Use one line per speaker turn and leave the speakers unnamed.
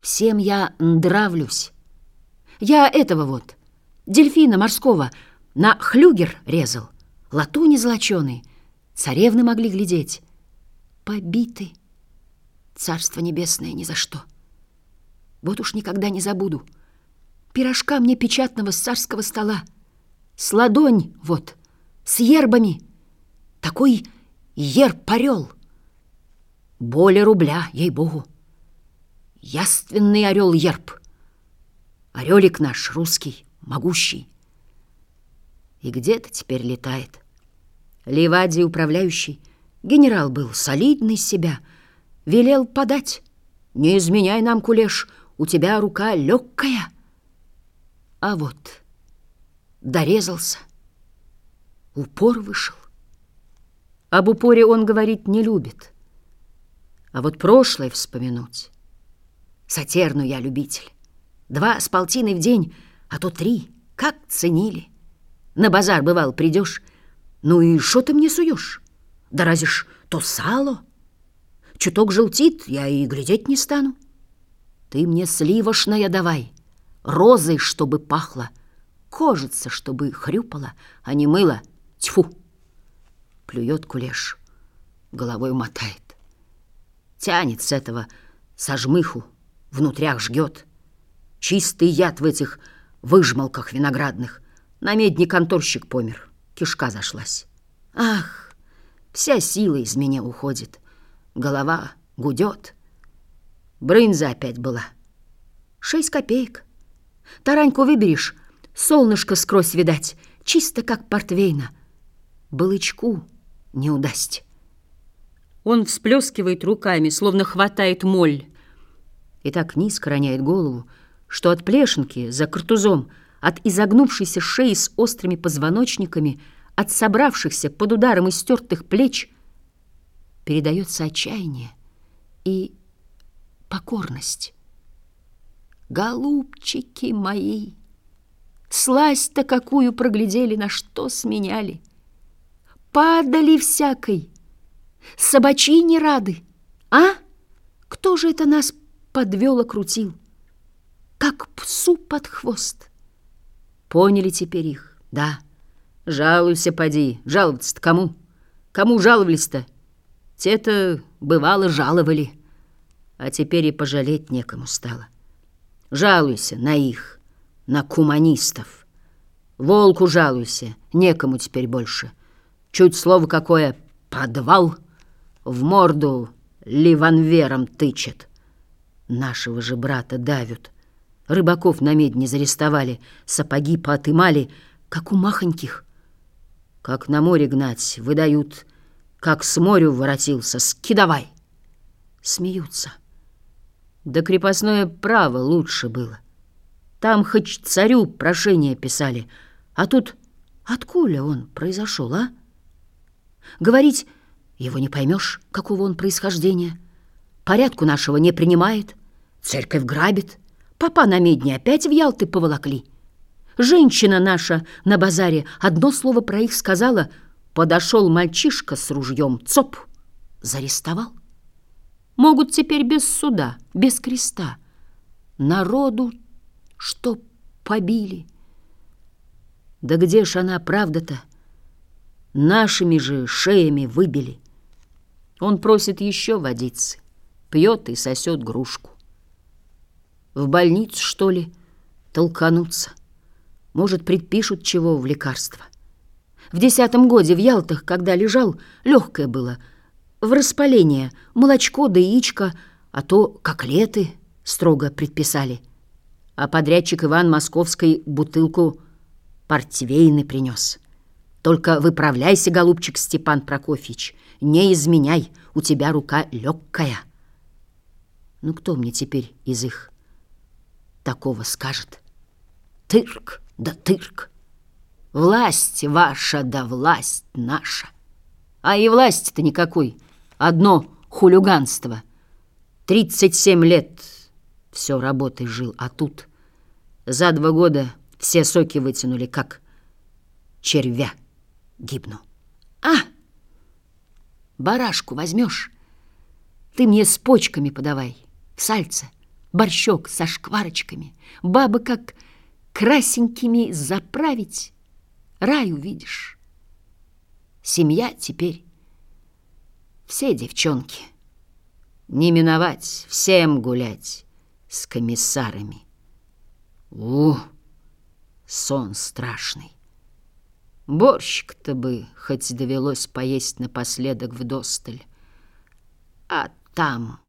Всем я нравлюсь. Я этого вот, дельфина морского, на хлюгер резал, латуни золоченый, царевны могли глядеть. Побиты, царство небесное ни за что. Вот уж никогда не забуду. Пирожка мне печатного с царского стола. С ладонь вот, с ербами. Такой ерб-орел. Более рубля, ей-богу. Яственный орел-ерб. Орелик наш русский, могущий. И где-то теперь летает. Ливадий управляющий, генерал был, солидный себя, велел подать. Не изменяй нам, кулеш, у тебя рука легкая. А вот дорезался, упор вышел. Об упоре он говорить не любит, а вот прошлое вспомянуть. Сатерну я любитель. Два с полтиной в день, а то три, как ценили. На базар, бывал, придешь, ну и что ты мне суешь? Да разве ж то сало? Чуток желтит, я и глядеть не стану. Ты мне сливошная давай, розой, чтобы пахло, кожица, чтобы хрюпала, а не мыло. Тьфу! Плюет кулеш, головой мотает. Тянет с этого сожмыху, внутрях жгет. Чистый яд в этих выжмалках виноградных. На медне конторщик помер, кишка зашлась. Ах, вся сила из меня уходит. Голова гудет. Брынза опять была. Шесть копеек. Тараньку выберешь, солнышко скрозь видать, чисто как портвейна. Балычку не удасть. Он всплескивает руками, словно хватает моль. И так низко роняет голову, что от плешинки за картузом, от изогнувшейся шеи с острыми позвоночниками, от собравшихся под ударом истертых плеч передается отчаяние и покорность. Голубчики мои, сласть-то какую проглядели, на что сменяли. Падали всякой, собачи не рады, а? Кто же это нас подвел, окрутил? Как псу под хвост. Поняли теперь их, да. Жалуйся, поди, жаловаться-то кому? Кому жаловались-то? Те-то, бывало, жаловали а теперь и пожалеть некому стало. Жалуйся на их, на куманистов. Волку жалуйся, некому теперь больше. Чуть слово какое «подвал» в морду ливанвером тычет. Нашего же брата давят. Рыбаков на медне зарестовали, сапоги поотымали, как у махоньких. Как на море гнать, выдают, как с морю воротился, скидавай. Смеются. Да крепостное право лучше было. Там хоть царю прошение писали, а тут откуда он произошел, а? Говорить его не поймешь, какого он происхождения. Порядку нашего не принимает, церковь грабит, папа на медне опять в Ялты поволокли. Женщина наша на базаре одно слово про их сказала, подошел мальчишка с ружьем, цоп, зарестовал могут теперь без суда, без креста. Народу, что побили. Да где ж она, правда-то? Нашими же шеями выбили. Он просит еще водицы, пьет и сосет грушку. В больницу, что ли, толкануться? Может, предпишут чего в лекарство? В десятом годе в Ялтах, когда лежал, легкое было — в распаление молочко да яичко, а то коклеты строго предписали. А подрядчик Иван Московской бутылку портвейны принес. Только выправляйся, голубчик Степан Прокофьевич, не изменяй, у тебя рука легкая. Ну кто мне теперь из их такого скажет? Тырк да тырк. Власть ваша да власть наша. А и власти-то никакой — Одно хулиганство. 37 лет все работой жил, а тут за два года все соки вытянули, как червя гибну. А! Барашку возьмешь? Ты мне с почками подавай, в сальце. Борщок со шкварочками, бабы как красенькими заправить, рай увидишь. Семья теперь все девчонки. Не миновать, всем гулять с комиссарами. У, сон страшный. Борщик-то бы хоть довелось поесть напоследок в досталь. А там...